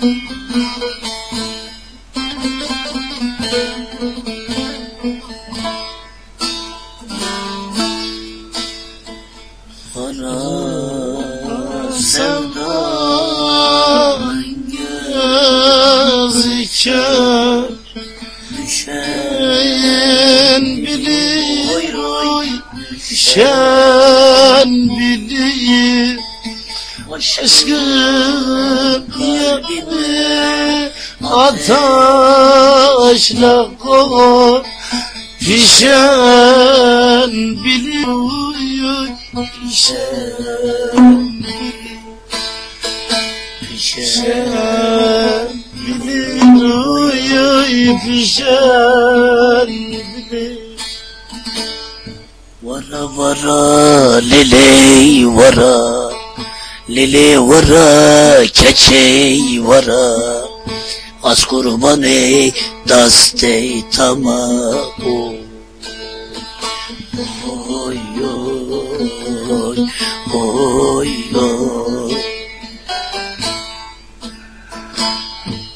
Kara sevdan gözü kör Düşen bilir Düşen bilir. Aşkın Ataşla kor Pişen biliyor Pişen Pişen biliyor Pişen bilir Vara vara leley vara Lele vara keçey vara Kurbanı daste tama o Oy oy oy oy.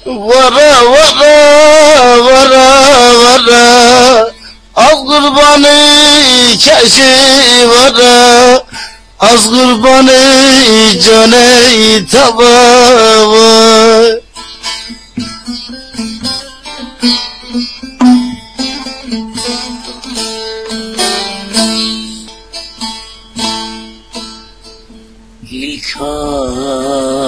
Vara vara vara vara. Az kurbanı keşi vara. Az kurbanı cane taba var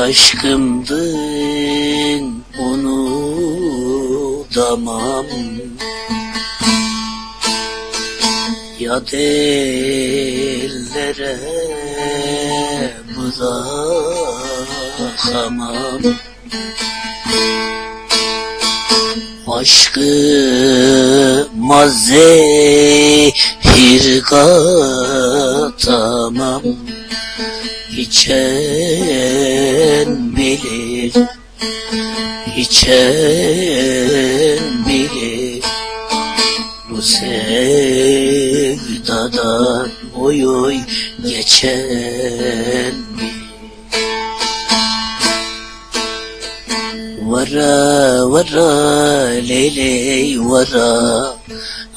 aşkımdın unutamam Ya ellere bırakamam Aşkıma zehir katamam İçen bilir İçen bilir. Bu sevdadan oy oy geçen bilir Vara vara leyley vara.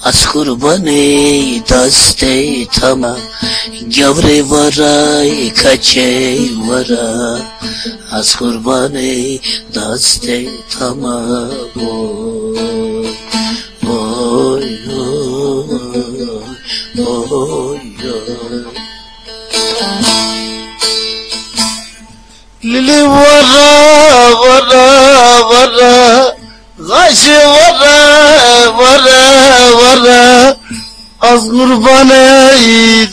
Az kurbanı daste tama. Gavre vara kaçey vara. Az kurbanı daste tama. Oy oy oy oy. Lili vara Az kurbanı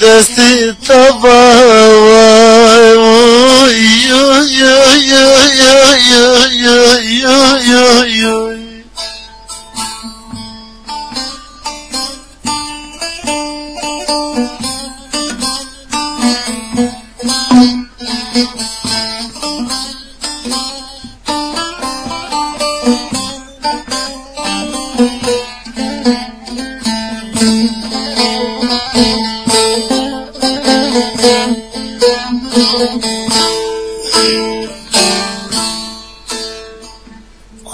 desti taba vay oy oy oy oy oy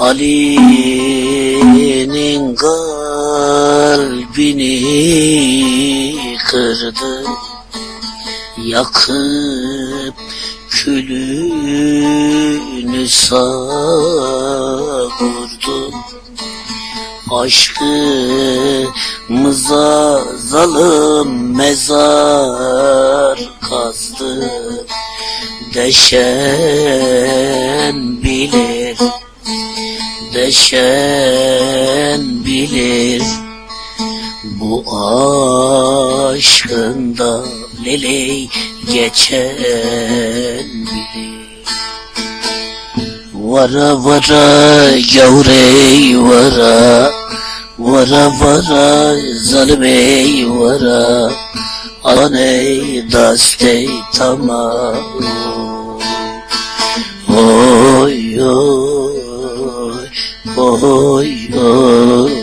Ali'nin kalbini kırdı. Yakıp külünü savurdu. Aşkımıza zalim mezar kazdı. Deşen bilir Deşen bilir Bu aşkında leley geçen bilir. Vara vara yavrey vara Vara vara zalimey vara Aney dastey tamam. Oy oy oh, oh, oh.